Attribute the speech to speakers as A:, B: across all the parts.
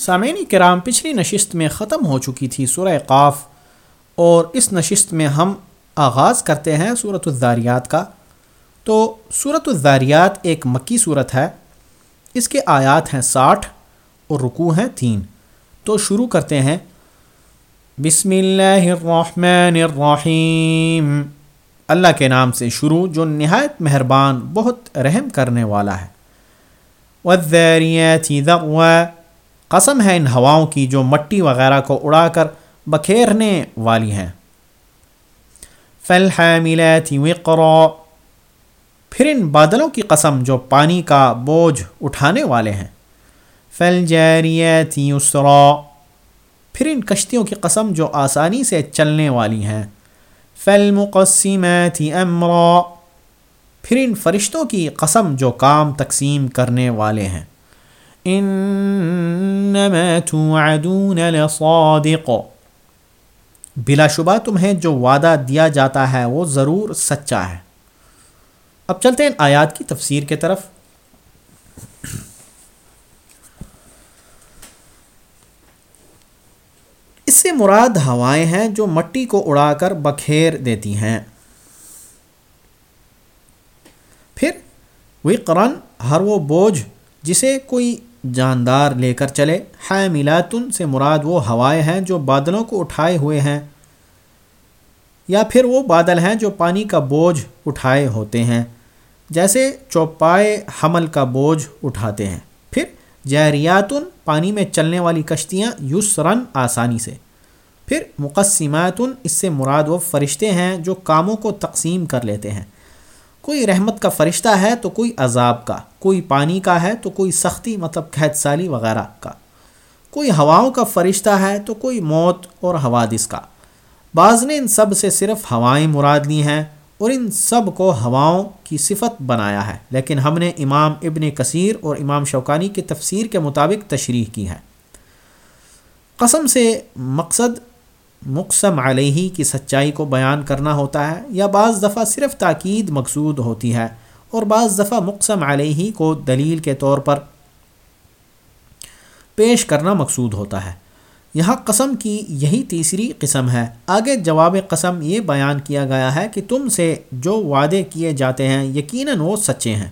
A: سامعین کرام، پچھلی نشست میں ختم ہو چکی تھی سورہ قاف اور اس نشست میں ہم آغاز کرتے ہیں صورت الزاریات کا۔ تو صورت الزاریات ایک مکی صورت ہے، اس کے آیات ہیں ساٹھ اور رکوع ہیں تین۔ تو شروع کرتے ہیں۔ بسم اللہ الرحمن الرحیم۔ اللہ کے نام سے شروع، جو نہایت مہربان، بہت رحم کرنے والا ہے۔ والذاریات ذروا۔ قسم ہے ان ہواؤں کی جو مٹی وغیرہ کو اڑا کر بکھیرنے والی ہیں۔ فالحاملات وقرا۔ پھر ان بادلوں کی قسم جو پانی کا بوجھ اٹھانے والے ہیں۔ فالجاریات یسرا پھر ان کشتیوں کی قسم جو آسانی سے چلنے والی ہیں۔ فالمقسمات امرا پھر ان فرشتوں کی قسم جو کام تقسیم کرنے والے ہیں۔ انما توعدون لصادق۔ بلا شبہ تمہیں جو وعدہ دیا جاتا ہے وہ ضرور سچا ہے۔ اب چلتے ہیں آیات کی تفسیر کے طرف۔ اس سے مراد ہوائیں ہیں جو مٹی کو اڑا کر بکھیر دیتی ہیں۔ پھر وقرن ہر وہ بوجھ جسے کوئی جاندار لے کر چلے۔ حاملاتن سے مراد وہ ہوائیں ہیں جو بادلوں کو اٹھائے ہوئے ہیں، یا پھر وہ بادل ہیں جو پانی کا بوجھ اٹھائے ہوتے ہیں، جیسے چوپائے حمل کا بوجھ اٹھاتے ہیں۔ پھر جہریاتن پانی میں چلنے والی کشتیاں یسرن آسانی سے۔ پھر مقصماتن اس سے مراد وہ فرشتے ہیں جو کاموں کو تقسیم کر لیتے ہیں۔ کوئی رحمت کا فرشتہ ہے تو کوئی عذاب کا، کوئی پانی کا ہے تو کوئی سختی مطلب قید سالی وغیرہ کا۔ کوئی ہواؤں کا فرشتہ ہے تو کوئی موت اور حوادث کا۔ بعض نے ان سب سے صرف ہوائیں مراد لی ہیں اور ان سب کو ہواؤں کی صفت بنایا ہے۔ لیکن ہم نے امام ابن کثیر اور امام شوکانی کی تفسیر کے مطابق تشریح کی ہے۔ قسم سے مقصد مقسم علیہ کی سچائی کو بیان کرنا ہوتا ہے یا بعض دفعہ صرف تاکید مقصود ہوتی ہے اور بعض دفعہ مقسم علیہ کو دلیل کے طور پر پیش کرنا مقصود ہوتا ہے۔ یہاں قسم کی یہی تیسری قسم ہے۔ آگے جواب قسم یہ بیان کیا گیا ہے کہ تم سے جو وعدے کیے جاتے ہیں یقیناً وہ سچے ہیں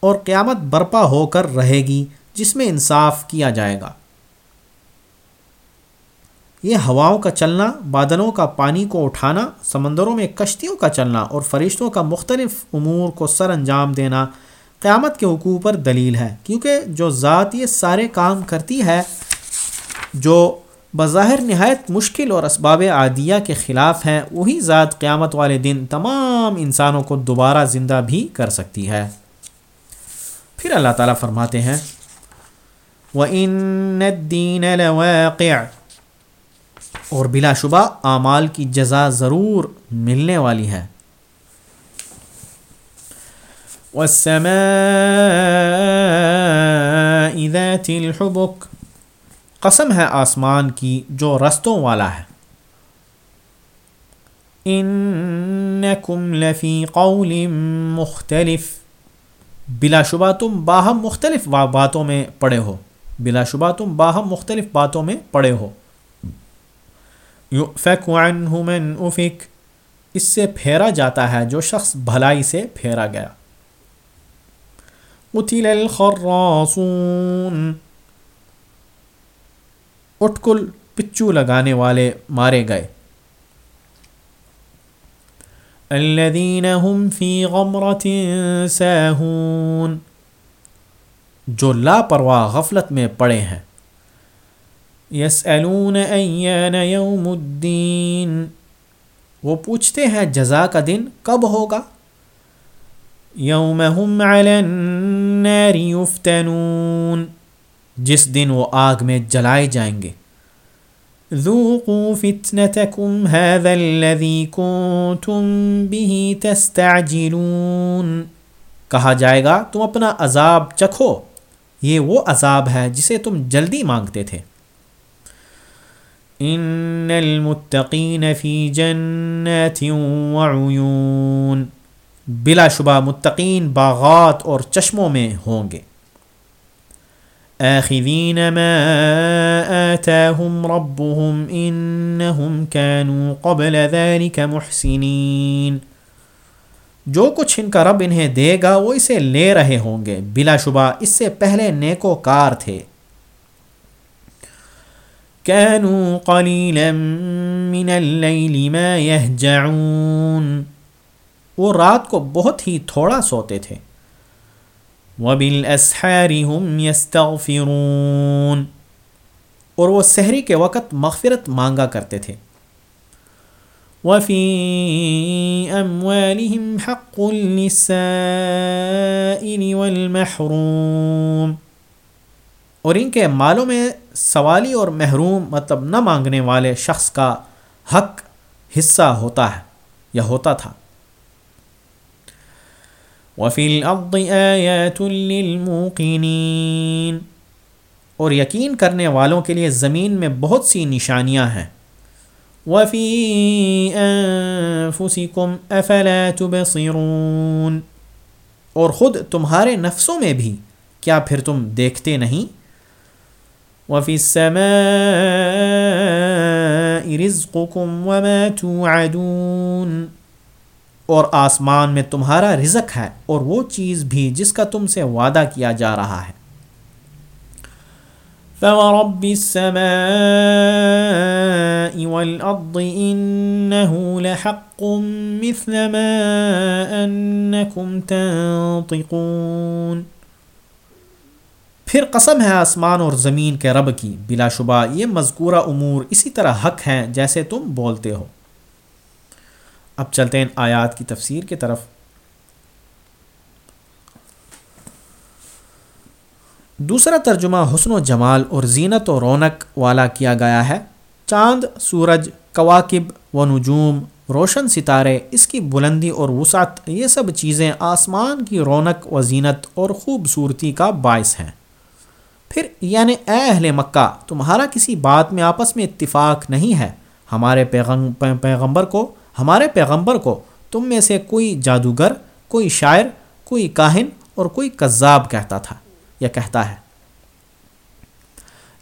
A: اور قیامت برپا ہو کر رہے گی جس میں انصاف کیا جائے گا۔ یہ ہواؤں کا چلنا، بادلوں کا پانی کو اٹھانا، سمندروں میں کشتیوں کا چلنا اور فرشتوں کا مختلف امور کو سر انجام دینا قیامت کے حقوق پر دلیل ہے۔ کیونکہ جو ذات یہ سارے کام کرتی ہے، جو بظاہر نہایت مشکل اور اسباب عادیہ کے خلاف ہیں، وہی ذات قیامت والے دن تمام انسانوں کو دوبارہ زندہ بھی کر سکتی ہے۔ پھر اللہ تعالیٰ فرماتے ہیں، وَإِنَّ الدِّينَ لَوَاقِعُ اور بلا شبہ اعمال کی جزا ضرور ملنے والی ہے۔ ذات الحبک قسم ہے آسمان کی جو رستوں والا ہے۔ انکم لفی قول مختلف بلا شبہ تم باہم مختلف باتوں میں پڑے ہو۔ بلا شبہ تم باہم مختلف باتوں میں پڑے ہو۔ عنه من افک، اس سے پھیرا جاتا ہے جو شخص بھلائی سے پھیرا گیا۔ قتل الخراصون اٹکل پچو لگانے والے مارے گئے۔ الذين هم في غمرة ساهون جو لاپرواہ غفلت میں پڑے ہیں۔ یسألون ایان یوم الدین۔ وہ پوچھتے ہیں جزا کا دن کب ہوگا؟ یوم علی النار یفتنون۔ جس دن وہ آگ میں جلائے جائیں گے۔ ذوقوا فتنتکم هذا الذي كنتم به تستعجلون۔ کہا جائے گا، تم اپنا عذاب چکھو۔ یہ وہ عذاب ہے جسے تم جلدی مانگتے تھے۔ ان المتقین فی جنات وعیون بلا شبہ متقین باغات اور چشموں میں ہوں گے۔ آخذين ما آتاهم ربهم إنهم كانوا قبل ذلك محسنين جو کچھ ان کا رب انہیں دے گا وہ اسے لے رہے ہوں گے۔ بلا شبہ اس سے پہلے نیکو کار تھے۔ كانوا قليلا من الليل ما يهجعون۔ وہ رات کو بہت ہی تھوڑا سوتے تھے۔ وبالاسحار هم يستغفرون۔ اور وہ سحری کے وقت مغفرت مانگا کرتے تھے۔ وفي اموالهم حق للسائل والمحروم۔ اور ان کے مالوں میں سوالی اور محروم مطلب نہ مانگنے والے شخص کا حق حصہ ہوتا ہے یا ہوتا تھا۔ وفی الارض آیات للموقنین اور یقین کرنے والوں کے لیے زمین میں بہت سی نشانیاں ہیں۔ وفی انفسکم افلا تبصرون۔ اور خود تمہارے نفسوں میں بھی کیا پھر تم دیکھتے نہیں؟ وفی السماء رزقکم وما توعدون۔ اور آسمان میں تمہارا رزق ہے اور وہ چیز بھی جس کا تم سے وعدہ کیا جا رہا ہے۔ فورب السماء والأرض إنه لحق مثل ما أنكم تنطقون۔ پھر قسم ہے آسمان اور زمین کے رب کی، بلا شبہ یہ مذکورہ امور اسی طرح حق ہیں جیسے تم بولتے ہو۔ اب چلتے ہیں آیات کی تفسیر کی طرف۔ دوسرا ترجمہ حسن و جمال اور زینت و رونق والا کیا گیا ہے۔ چاند، سورج، کواکب و نجوم، روشن ستارے، اس کی بلندی اور وسعت، یہ سب چیزیں آسمان کی رونق و زینت اور خوبصورتی کا باعث ہیں۔ پھر یعنی اے اہل مکہ، تمہارا کسی بات میں آپس میں اتفاق نہیں ہے۔ ہمارے پیغمبر کو، ہمارے پیغمبر کو تم میں سے کوئی جادوگر، کوئی شاعر، کوئی کاہن اور کوئی کذاب کہتا تھا، یا کہتا ہے۔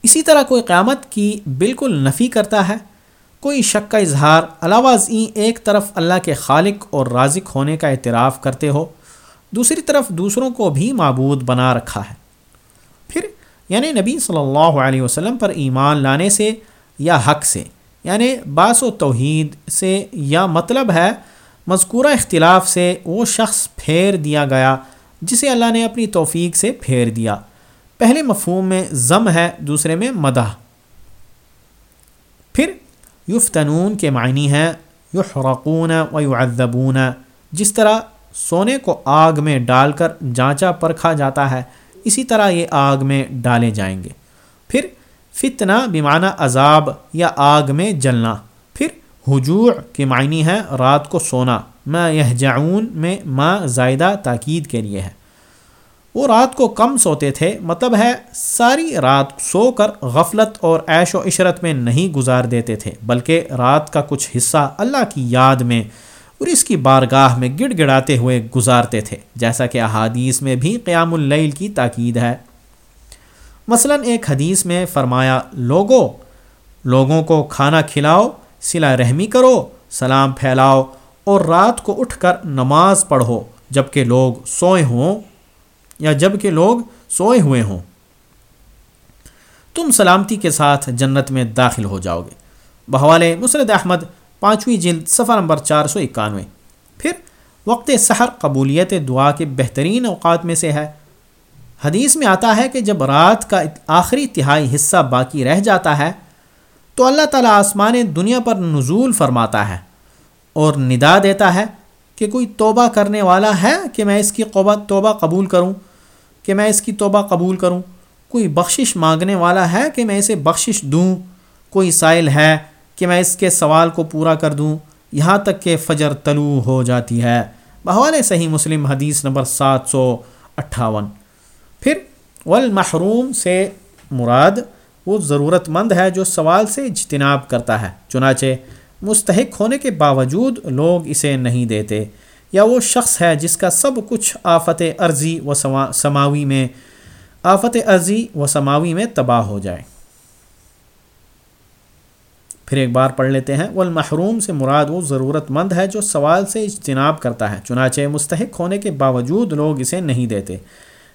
A: اسی طرح کوئی قیامت کی بالکل نفی کرتا ہے۔ کوئی شک کا اظہار علاوہ ازیں ایک طرف اللہ کے خالق اور رازق ہونے کا اعتراف کرتے ہو، دوسری طرف دوسروں کو بھی معبود بنا رکھا ہے۔ پھر یعنی نبی صلی اللہ علیہ وسلم پر ایمان لانے سے یا حق سے یعنی باس و توحید سے یا مطلب ہے مذکورہ اختلاف سے وہ شخص پھیر دیا گیا جسے اللہ نے اپنی توفیق سے پھیر دیا۔ پہلے مفہوم میں ضم ہے، دوسرے میں مدح۔ پھر یفتنون کے معنی ہے یحرقون و یعذبون، جس طرح سونے کو آگ میں ڈال کر جانچا پرکھا جاتا ہے۔ اسی طرح یہ آگ میں ڈالے جائیں گے۔ پھر فتنہ بیمانہ عذاب یا آگ میں جلنا۔ پھر حجوع کے معنی ہے رات کو سونا۔ میں یہ جعون میں ماں زائدہ تاکید کے لیے ہے۔ وہ رات کو کم سوتے تھے مطلب ہے ساری رات سو کر غفلت اور عیش و عشرت میں نہیں گزار دیتے تھے، بلکہ رات کا کچھ حصہ اللہ کی یاد میں اور اس کی بارگاہ میں گڑ گڑاتے ہوئے گزارتے تھے، جیسا کہ احادیث میں بھی قیام اللیل کی تاکید ہے۔ مثلا ایک حدیث میں فرمایا لوگوں لوگوں کو کھانا کھلاؤ، سلا رحمی کرو، سلام پھیلاؤ اور رات کو اٹھ کر نماز پڑھو جبکہ لوگ سوئے ہوں یا جبکہ لوگ سوئے ہوئے ہوں۔ تم سلامتی کے ساتھ جنت میں داخل ہو جاؤ گے۔ بہوالے مسرد احمد پانچویں جلد صفحہ نمبر چار سو اکانوے۔ پھر وقت سحر قبولیت دعا کے بہترین اوقات میں سے ہے۔ حدیث میں آتا ہے کہ جب رات کا آخری تہائی حصہ باقی رہ جاتا ہے، تو اللہ تعالیٰ آسمان دنیا پر نزول فرماتا ہے اور ندا دیتا ہے کہ کوئی توبہ کرنے والا ہے کہ میں اس کی توبہ قبول کروں، کہ میں اس کی توبہ قبول کروں۔ کوئی بخشش مانگنے والا ہے کہ میں اسے بخشش دوں۔ کوئی سائل ہے کہ میں اس کے سوال کو پورا کر دوں، یہاں تک کہ فجر طلوع ہو جاتی ہے۔ بحوال صحیح مسلم حدیث نمبر سات سو اٹھاون۔ پھر، والمحروم سے مراد وہ ضرورت مند ہے جو سوال سے اجتناب کرتا ہے، چنانچہ مستحق ہونے کے باوجود لوگ اسے نہیں دیتے، یا وہ شخص ہے جس کا سب کچھ آفت عرضی و سماوی میں، آفت عرضی و سماوی میں تباہ ہو جائے۔ پھر ایک بار پڑھ لیتے ہیں وہ المحروم سے مراد وہ ضرورت مند ہے جو سوال سے اجتناب کرتا ہے، چنانچہ مستحق ہونے کے باوجود لوگ اسے نہیں دیتے۔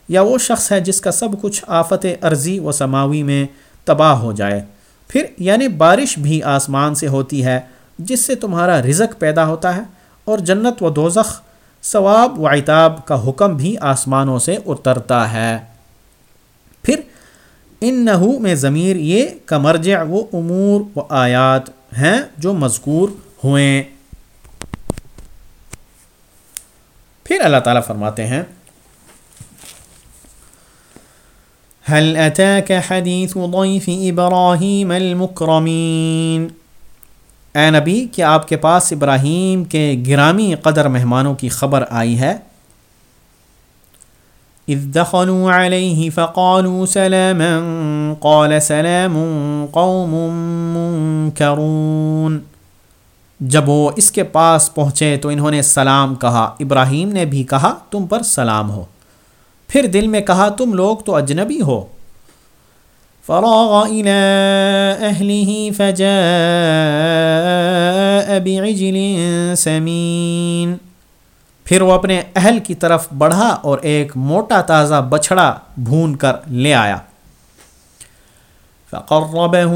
A: یا وہ شخص ہے جس کا سب کچھ آفت عرضی و سماوی میں تباہ ہو جائے۔ پھر یعنی بارش بھی آسمان سے ہوتی ہے، جس سے تمہارا رزق پیدا ہوتا ہے اور جنت و دوزخ، ثواب و عتاب کا حکم بھی آسمانوں سے اترتا ہے۔ پھر ان نحو میں ضمیر یہ کمرجع و امور و آیات ہیں جو مذکور ہوئے پھر اللہ تعالیٰ فرماتے ہیں، هل أتاك حديث ضيف إبراهيم المكرمين؟ اے نبی، کیا آپ کے پاس ابراہیم کے گرامی قدر مہمانوں کی خبر آئی ہے؟ اذ دخلوا عليه فقالوا سلاما، قال سلام قوم منكرون۔ جب وہ اس کے پاس پہنچے تو انہوں نے سلام کہا، ابراہیم نے بھی کہا، تم پر سلام ہو۔ پھر دل میں کہا، تم لوگ تو اجنبی ہو۔ فراغ الى اهله فجاء بعجل سمين۔ پھر وہ اپنے اہل کی طرف بڑھا اور ایک موٹا تازہ بچھڑا بھون کر لے آیا۔ فقربه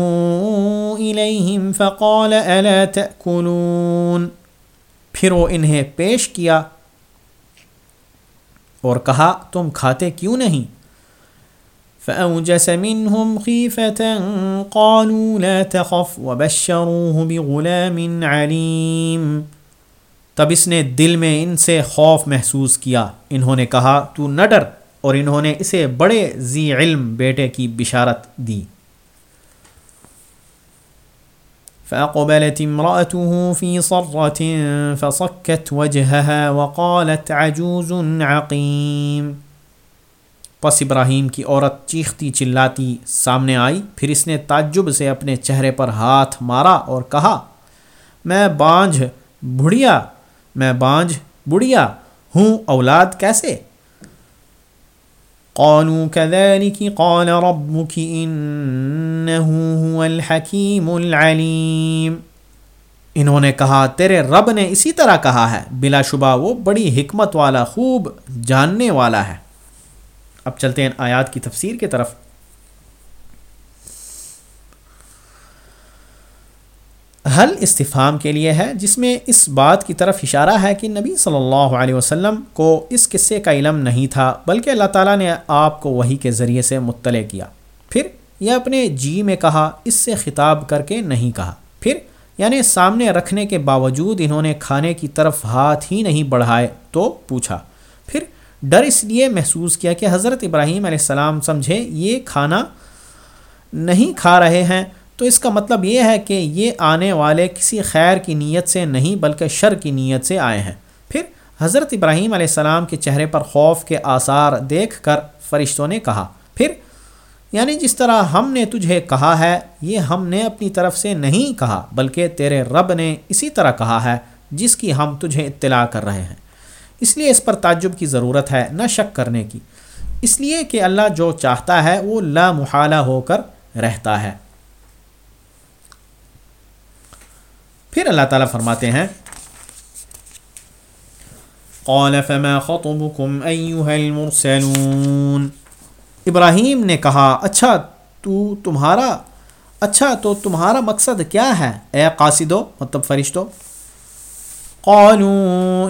A: اليهم فقال الا تاكلون پھر وہ انہیں پیش کیا اور کہا، تم کھاتے کیوں نہیں؟ فأوجس منهم خيفة قالوا لا تخف وبشروه بغلام عليم۔ تب اس نے دل میں ان سے خوف محسوس کیا۔ انہوں نے کہا، تو نہ ڈر اور انہوں نے اسے بڑے ذی علم بیٹے کی بشارت دی۔ فأقبلت امرأته في صرة فصكت وجهها وقالت عجوز عقيم۔ پس ابراہیم کی عورت چیختی چلاتی سامنے آئی۔ پھر اس نے تعجب سے اپنے چہرے پر ہاتھ مارا اور کہا، میں بانجھ، بڑھیا میں بانجھ بڑھیا، ہوں اولاد کیسے؟ قالوا كذلك قال ربك انه هو الحكيم العليم۔ انہوں نے کہا، تیرے رب نے اسی طرح کہا ہے۔ بلا شبہ وہ بڑی حکمت والا، خوب جاننے والا ہے۔ اب چلتے ہیں آیات کی تفسیر کی طرف۔ حل استفام کے لیے ہے، جس میں اس بات کی طرف اشارہ ہے کہ نبی صلی اللہ علیہ وسلم کو اس قصے کا علم نہیں تھا، بلکہ اللہ تعالیٰ نے آپ کو وہی کے ذریعے سے مطلع کیا۔ پھر یہ اپنے جی میں کہا، اس سے خطاب کر کے نہیں کہا۔ پھر یعنی سامنے رکھنے کے باوجود انہوں نے کھانے کی طرف ہاتھ ہی نہیں بڑھائے تو پوچھا۔ پھر ڈر اس لیے محسوس کیا کہ حضرت ابراہیم علیہ السلام سمجھے، یہ کھانا نہیں کھا رہے ہیں۔ تو اس کا مطلب یہ ہے کہ یہ آنے والے کسی خیر کی نیت سے نہیں بلکہ شر کی نیت سے آئے ہیں۔ پھر حضرت ابراہیم علیہ السلام کے چہرے پر خوف کے آثار دیکھ کر فرشتوں نے کہا، پھر یعنی جس طرح ہم نے تجھے کہا ہے، یہ ہم نے اپنی طرف سے نہیں کہا، بلکہ تیرے رب نے اسی طرح کہا ہے جس کی ہم تجھے اطلاع کر رہے ہیں۔ اس لیے اس پر تعجب کی ضرورت ہے، نہ شک کرنے کی۔ اس لیے کہ اللہ جو چاہتا ہے، وہ لا محالہ ہو کر رہتا ہے۔ پھر اللہ تعالیٰ فرماتے ہیں، قال فما خطبكم ایوہ المرسلون۔ ابراہیم نے کہا اچھا تو تمہارا اچھا تو تمہارا مقصد کیا ہے؟ اے قاصدو مطلب فرشتو۔ قالوا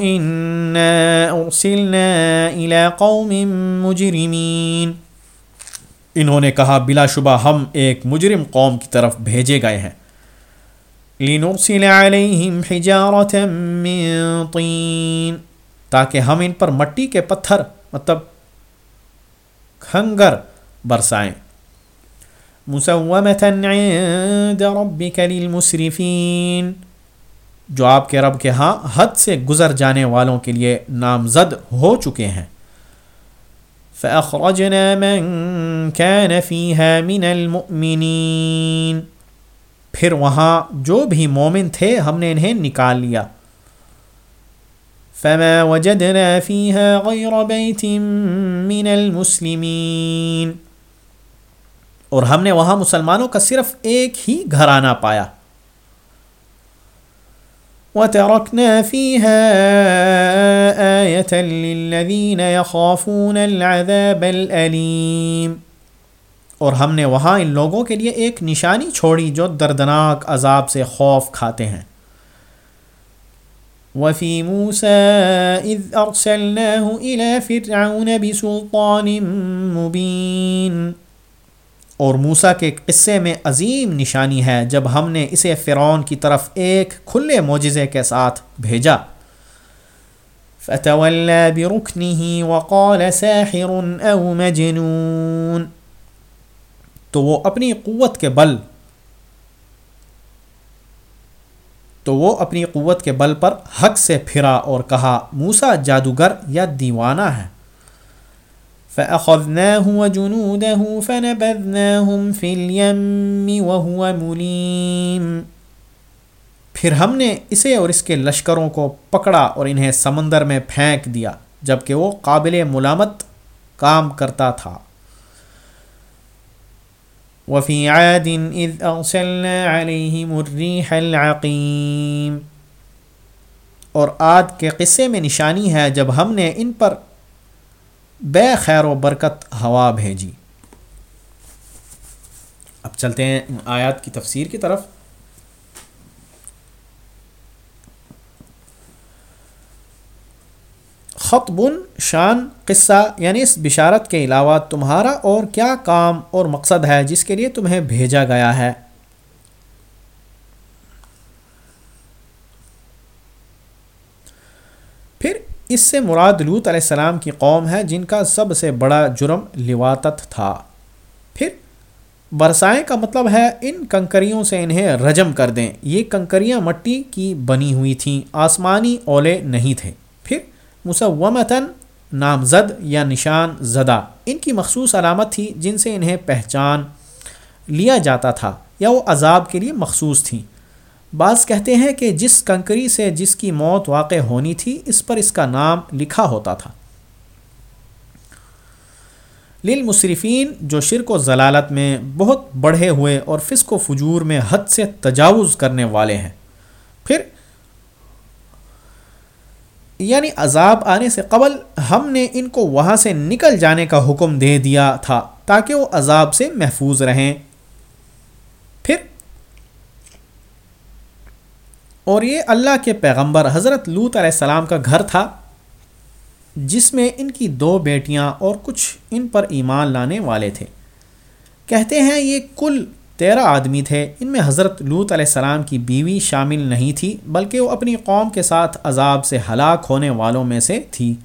A: ارسلنا الى قوم مجرمین انہوں نے کہا، بلا شبہ ہم ایک مجرم قوم کی طرف بھیجے گئے ہیں۔ لنرسل عليهم حجارة من طين تاکہ ہم ان پر مٹی کے پتھر مطلب کھنگر برسائیں۔ مسومة عند ربك للمسرفين۔ جو آپ کے رب کے ہاں حد سے گزر جانے والوں کے لیے نامزد ہو چکے ہیں۔ فأخرجنا من كان فيها من المؤمنين۔ پھر وہاں جو بھی مومن تھے ہم نے انہیں نکال لیا۔ فما وجدنا فيها غير بيت من المسلمين۔ اور ہم نے وہاں مسلمانوں کا صرف ایک ہی گھرانہ پایا۔ وتركنا فيها آية للذين يخافون العذاب الأليم۔ اور ہم نے وہاں ان لوگوں کے لیے ایک نشانی چھوڑی جو دردناک عذاب سے خوف کھاتے ہیں۔ وفي موسى إذ أرسلناه إلى فرعون بسلطان مبين اور موسا کے قصے میں عظیم نشانی ہے جب ہم نے اسے فرعون کی طرف ایک کھلے معجزے کے ساتھ بھیجا۔ فتولى بركنه وقال ساحر او مجنون۔ تو وہ اپنی قوت کے بل تو وہ اپنی قوت کے بل پر حق سے پھرا اور کہا موسا جادوگر یا دیوانہ ہے۔ فَأَخَذْنَاهُ وَجُنُودَهُ فَنَبَذْنَاهُمْ فِي الْيَمِّ وَهُوَ مُلِيمٌ۔ پھر ہم نے اسے اور اس کے لشکروں کو پکڑا اور انہیں سمندر میں پھینک دیا، جبکہ وہ قابل ملامت کام کرتا تھا۔ وفي عاد إذ أرسلنا عليهم الريح العقيم۔ اور عاد کے قصے میں نشانی ہے جب ہم نے ان پر بے خیر و برکت ہوا بھیجی۔ اب چلتے ہیں آیات کی تفسیر کی طرف۔ خطبن شان، قصہ یعنی اس بشارت کے علاوہ تمہارا اور کیا کام اور مقصد ہے جس کے لیے تمہیں بھیجا گیا ہے؟ پھر اس سے مراد لوت علیہ السلام کی قوم ہے جن کا سب سے بڑا جرم لواتت تھا۔ پھر برسائیں کا مطلب ہے ان کنکریوں سے انہیں رجم کر دیں۔ یہ کنکریاں مٹی کی بنی ہوئی تھیں، آسمانی اولے نہیں تھے۔ مسومتاً نامزد یا نشان زدہ۔ ان کی مخصوص علامت تھی جن سے انہیں پہچان لیا جاتا تھا یا وہ عذاب کے لیے مخصوص تھیں۔ بعض کہتے ہیں کہ جس کنکری سے جس کی موت واقع ہونی تھی، اس پر اس کا نام لکھا ہوتا تھا۔ للمصرفین جو شرک و ضلالت میں بہت بڑھے ہوئے اور فسق و فجور میں حد سے تجاوز کرنے والے ہیں پھر یعنی عذاب آنے سے قبل ہم نے ان کو وہاں سے نکل جانے کا حکم دے دیا تھا تاکہ وہ عذاب سے محفوظ رہیں۔ پھر اور یہ اللہ کے پیغمبر حضرت لوت علیہ السلام کا گھر تھا، جس میں ان کی دو بیٹیاں اور کچھ ان پر ایمان لانے والے تھے۔ کہتے ہیں یہ کل تیرہ آدمی تھے۔ ان میں حضرت لوت علیہ السلام کی بیوی شامل نہیں تھی، بلکہ وہ اپنی قوم کے ساتھ عذاب سے ہلاک ہونے والوں میں سے تھی۔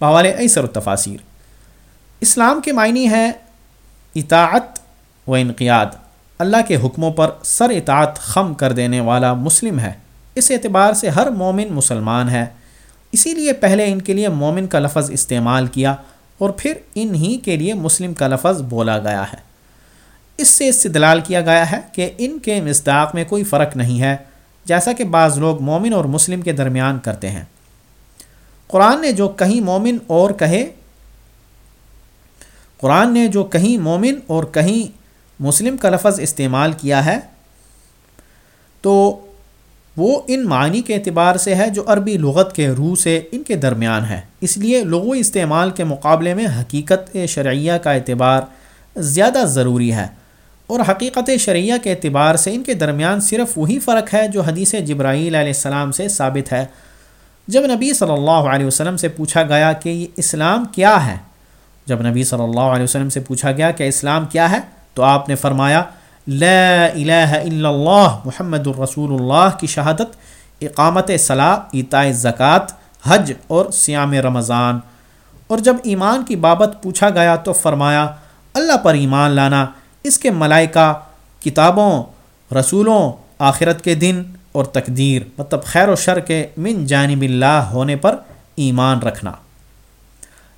A: باوال ایسر التفاصیر اسلام کے معنی ہے اطاعت و انقیاد۔ اللہ کے حکموں پر سر اطاعت خم کر دینے والا مسلم ہے۔ اس اعتبار سے ہر مومن مسلمان ہے۔ اسی لیے پہلے ان کے لیے مومن کا لفظ استعمال کیا اور پھر انہی کے لیے مسلم کا لفظ بولا گیا ہے۔ اس سے استدلال کیا گیا ہے کہ ان کے مصداق میں کوئی فرق نہیں ہے، جیسا کہ بعض لوگ مومن اور مسلم کے درمیان کرتے ہیں۔ قرآن نے جو کہیں مومن اور کہے، قرآن نے جو کہیں مومن اور کہیں مسلم کا لفظ استعمال کیا ہے، تو وہ ان معنی کے اعتبار سے ہے جو عربی لغت کے روح سے ان کے درمیان ہے۔ اس لیے لغوی استعمال کے مقابلے میں حقیقت شرعیہ کا اعتبار زیادہ ضروری ہے۔ اور حقیقت شرعیہ کے اعتبار سے ان کے درمیان صرف وہی فرق ہے جو حدیث جبرائیل علیہ السلام سے ثابت ہے۔ جب نبی صلی اللہ علیہ وسلم سے پوچھا گیا کہ یہ اسلام کیا ہے، جب نبی صلی اللہ علیہ وسلم سے پوچھا گیا کہ اسلام کیا ہے، تو آپ نے فرمایا، لا الہ الا اللہ محمد الرسول اللہ کی شہادت، اقامت صلاح اطاع زکوٰۃ، حج اور سیام رمضان۔ اور جب ایمان کی بابت پوچھا گیا تو فرمایا، اللہ پر ایمان لانا اس کے ملائکہ، کتابوں، رسولوں، آخرت کے دن اور تقدیر مطلب خیر و شر کے من جانب اللہ ہونے پر ایمان رکھنا۔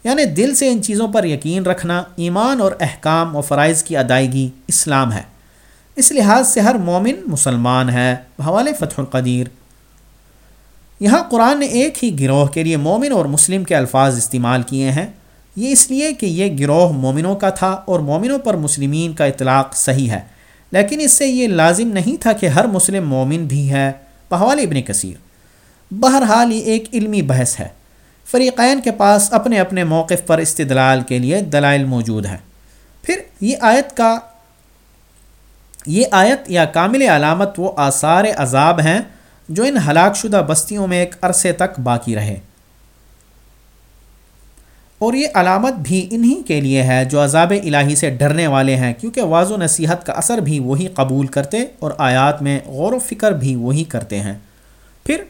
A: یعنی دل سے ان چیزوں پر یقین رکھنا، ایمان اور احکام و فرائض کی ادائیگی اسلام ہے۔ اس لحاظ سے ہر مومن مسلمان ہے۔ حوالے فتح القدیر۔ یہاں قرآن نے ایک ہی گروہ کے لیے مومن اور مسلم کے الفاظ استعمال کیے ہیں۔ یہ اس لیے کہ یہ گروہ مومنوں کا تھا اور مومنوں پر مسلمین کا اطلاق صحیح ہے۔ لیکن اس سے یہ لازم نہیں تھا کہ ہر مسلم مومن بھی ہے۔ بحوال ابن کثیر۔ بہرحال یہ ایک علمی بحث ہے۔ فریقین کے پاس اپنے اپنے موقف پر استدلال کے لیے دلائل موجود ہیں۔ پھر یہ آیت کا یہ آیت یا کامل علامت وہ آثار عذاب ہیں جو ان ہلاک شدہ بستیوں میں ایک عرصے تک باقی رہے۔ اور یہ علامت بھی انہی کے لیے ہے جو عذاب الہی سے ڈرنے والے ہیں، کیونکہ واض و نصیحت کا اثر بھی وہی قبول کرتے اور آیات میں غور و فکر بھی وہی کرتے ہیں۔ پھر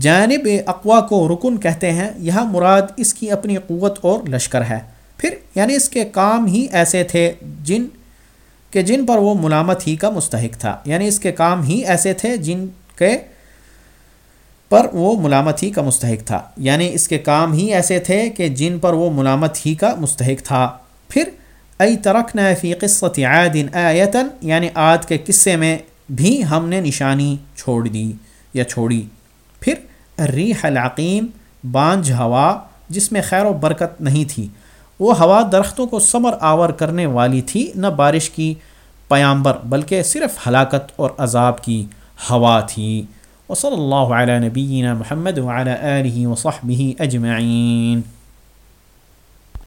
A: جانب اقوا کو رکن کہتے ہیں، یہاں مراد اس کی اپنی قوت اور لشکر ہے۔ پھر یعنی اس کے کام ہی ایسے تھے جن کہ جن پر وہ ملامت ہی کا مستحق تھا۔ یعنی اس کے کام ہی ایسے تھے جن کے پر وہ ملامت ہی کا مستحق تھا۔ یعنی اس کے کام ہی ایسے تھے کہ جن پر وہ ملامت ہی کا مستحق تھا۔ پھر، ای ترک فی قصت عادن آیتن یعنی آد کے قصے میں بھی ہم نے نشانی چھوڑ دی یا چھوڑی۔ پھر ریح العقیم بانجھ ہوا، جس میں خیر و برکت نہیں تھی۔ وہ ہوا درختوں کو ثمر آور کرنے والی تھی، نہ بارش کی پیامبر، بلکہ صرف ہلاکت اور عذاب کی ہوا تھی۔ وصلی اللہ علیہ نبینا محمد وعلى آله وصحبه اجمعین